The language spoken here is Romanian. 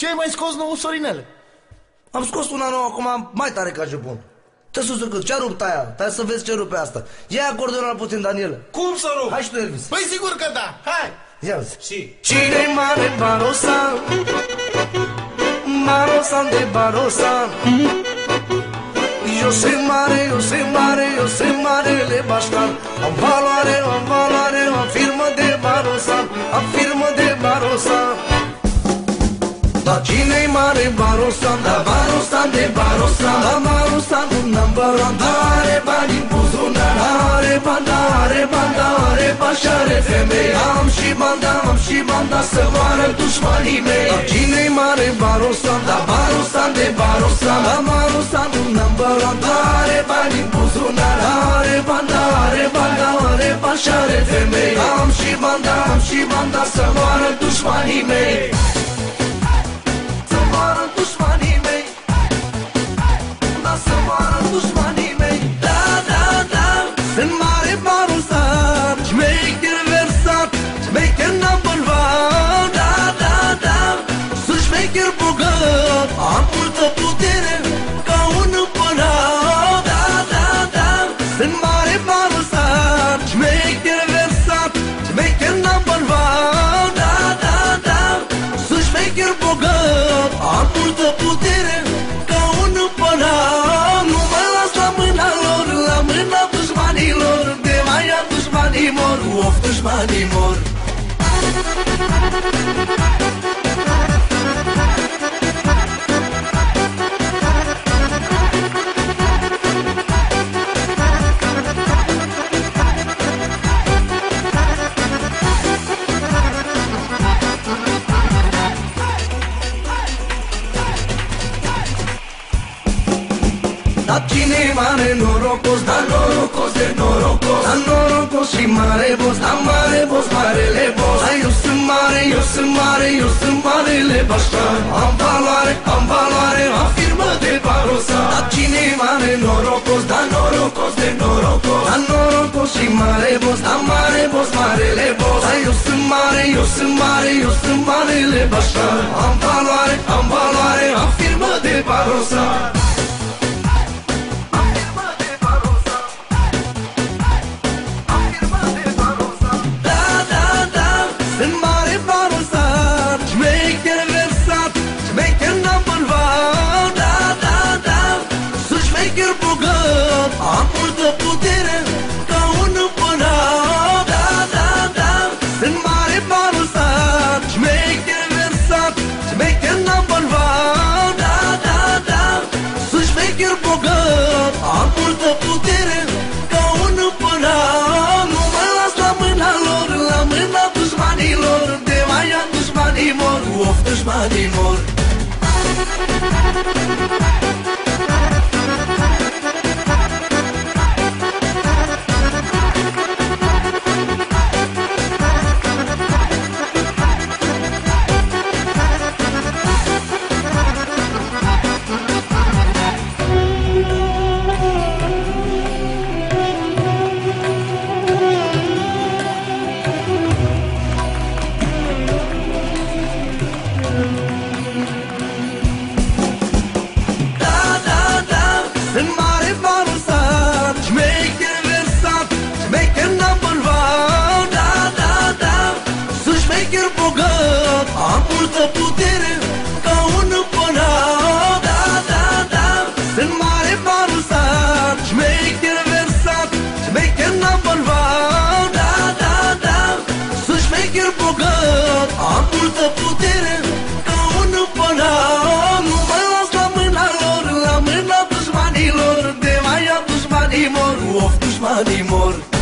Ce ai mai scos nou, Sorinele? Am scos una nouă acum mai tare ca Japon. Te sus cât, ce-a rupt aia? Stai să vezi ce rupe asta. Ia acordeonul puțin, Daniel. Cum să rup? Hai și tu, Elvis. Păi sigur că da, hai! Ia uzi. Și... Cine mare Barosan? Barosan de Barosan. Eu sunt mare, eu sunt mare, eu sunt marele baștan Am valoare, am valoare, am firmă de Barosan Am firmă de Barosan? Da Barosan de Barosan Da Barosan un number one. Da are bani în buzunar Are bani, da, are bani, da, are bani și are femei. Am și bani, da, am și bani, da Să moară dușmanii mei. Dar cine-i mare? Barosan? Da Barosan de Barosan Da Barosan un number one. Da are bani în buzunar Are bani, da, are bani, da, are bani și are femei. Am și bani, da, am și bani, da Să moară dușmanii mei șmecher bogat Am multă putere Ca un împărat Da, da, da. Sunt mare barusat Șmecher versat Șmecher number one Da, da, da. Sunt șmecher bogat Am multă putere Ca un împărat Nu mă las la mâna lor La mâna dușmanilor. De mai am dușmanii mor Of, dușmanii mor. Dar cine mare norocos, da norocos de norocos. Da norocos și mare boss, da mare boss, marele boss. Da eu sunt mare, eu sunt mare, eu sunt marele baștan Am valoare, am valoare, am firmă de barosa Dar cine mare norocos, da norocos de norocos. Da norocos și mare boss, da mare boss, marele boss. Da eu sunt mare, eu sunt mare, eu sunt marele baștan Am valoare, am valoare, am firmă de barosa am dușmanii mor, of, dușmanii mor la mâna dușmanilor De mai